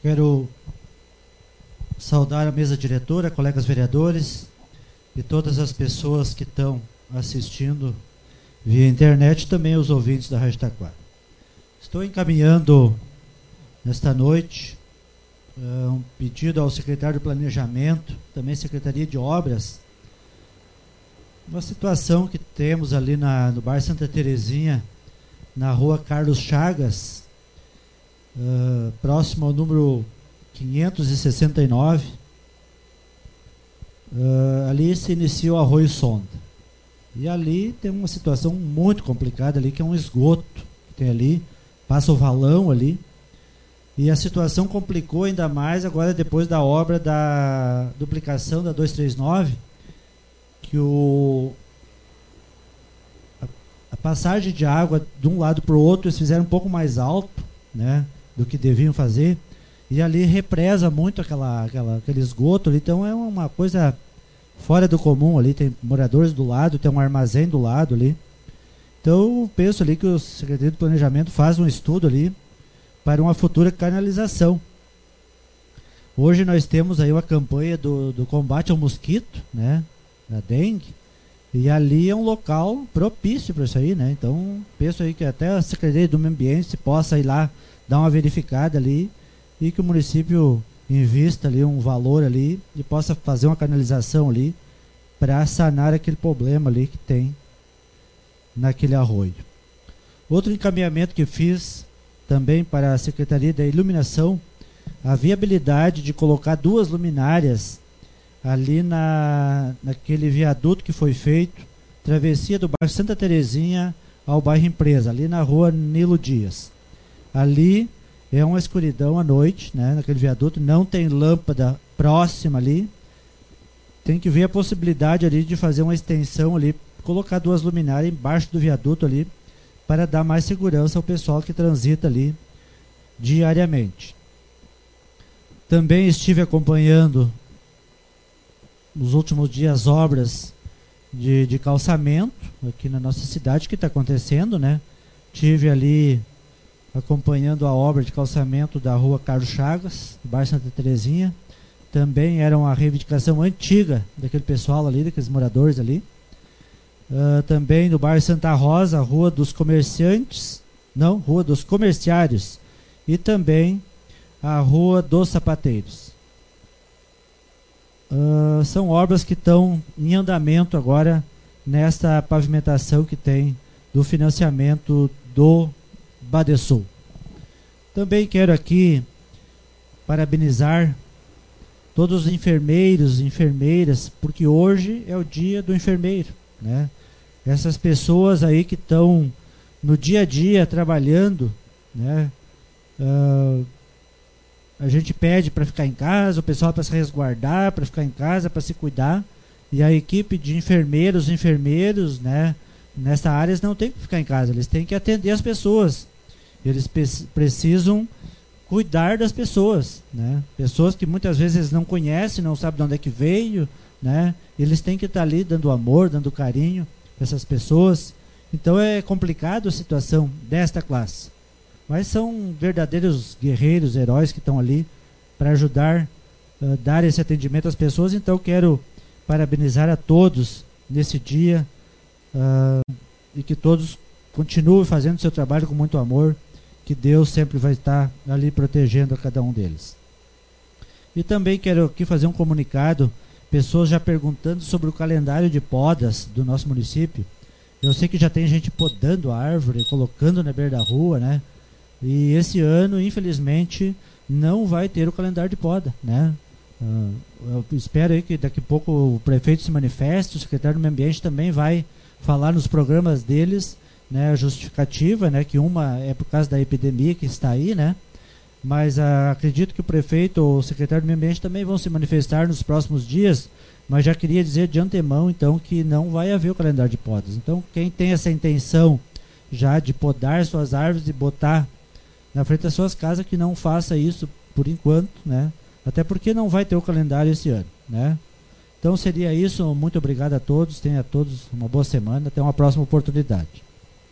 Quero saudar a mesa diretora, colegas vereadores e todas as pessoas que estão assistindo via internet, também os ouvintes da Rádio Taquara. Estou encaminhando nesta noite uh, um pedido ao secretário de Planejamento, também Secretaria de Obras, uma situação que temos ali na, no bar Santa Terezinha, na rua Carlos Chagas, uh, próximo ao número 569. Uh, ali se inicia o arroio sonda. E ali tem uma situação muito complicada ali, que é um esgoto que tem ali, passa o valão ali. E a situação complicou ainda mais agora depois da obra da duplicação da 239, que o a, a passagem de água de um lado para o outro eles fizeram um pouco mais alto, né, do que deviam fazer. E ali represa muito aquela, aquela, aquele esgoto ali, então é uma coisa fora do comum ali, tem moradores do lado, tem um armazém do lado ali. Então eu penso ali que o Secretaria do Planejamento faz um estudo ali para uma futura canalização. Hoje nós temos aí uma campanha do, do combate ao mosquito, né? Da dengue. E ali é um local propício para isso aí, né? Então, penso aí que até a Secretaria do Meio Ambiente possa ir lá dar uma verificada ali e que o município invista ali um valor ali e possa fazer uma canalização ali para sanar aquele problema ali que tem naquele arroio. Outro encaminhamento que fiz também para a Secretaria da Iluminação, a viabilidade de colocar duas luminárias ali na, naquele viaduto que foi feito, travessia do bairro Santa Terezinha ao bairro Empresa, ali na rua Nilo Dias. Ali é uma escuridão à noite, né, naquele viaduto, não tem lâmpada próxima ali. Tem que ver a possibilidade ali de fazer uma extensão ali, colocar duas luminárias embaixo do viaduto ali, para dar mais segurança ao pessoal que transita ali diariamente. Também estive acompanhando nos últimos dias obras de, de calçamento aqui na nossa cidade que está acontecendo, né? Tive ali acompanhando a obra de calçamento da rua Carlos Chagas, bairro Santa Terezinha. Também era uma reivindicação antiga daquele pessoal ali, daqueles moradores ali. Uh, também no bairro Santa Rosa, Rua dos Comerciantes, não, Rua dos Comerciários. E também a Rua dos Sapateiros. Uh, são obras que estão em andamento agora nesta pavimentação que tem do financiamento do Badesul. Também quero aqui parabenizar todos os enfermeiros e enfermeiras, porque hoje é o dia do enfermeiro, né? Essas pessoas aí que estão no dia a dia trabalhando, né? Uh, a gente pede para ficar em casa, o pessoal para se resguardar, para ficar em casa, para se cuidar. E a equipe de enfermeiros, enfermeiros, né? Nessa área eles não tem que ficar em casa, eles têm que atender as pessoas. Eles precisam cuidar das pessoas, né? Pessoas que muitas vezes não conhecem, não sabem de onde é que veio, né? Eles têm que estar ali dando amor, dando carinho para essas pessoas. Então é complicado a situação desta classe. Mas são verdadeiros guerreiros, heróis que estão ali para ajudar uh, dar esse atendimento às pessoas. Então quero parabenizar a todos nesse dia uh, e que todos continuem fazendo seu trabalho com muito amor que Deus sempre vai estar ali protegendo a cada um deles. E também quero aqui fazer um comunicado, pessoas já perguntando sobre o calendário de podas do nosso município. Eu sei que já tem gente podando a árvore, colocando na beira da rua, né? E esse ano, infelizmente, não vai ter o calendário de poda, né? Uh, eu espero aí que daqui a pouco o prefeito se manifeste, o secretário do Meio Ambiente também vai falar nos programas deles né, justificativa, né, que uma é por causa da epidemia que está aí, né, mas ah, acredito que o prefeito ou o secretário do Meio Ambiente também vão se manifestar nos próximos dias, mas já queria dizer de antemão, então, que não vai haver o calendário de podas. Então, quem tem essa intenção já de podar suas árvores e botar na frente das suas casas, que não faça isso por enquanto, né, até porque não vai ter o calendário esse ano, né. Então seria isso, muito obrigado a todos, tenha a todos uma boa semana, até uma próxima oportunidade.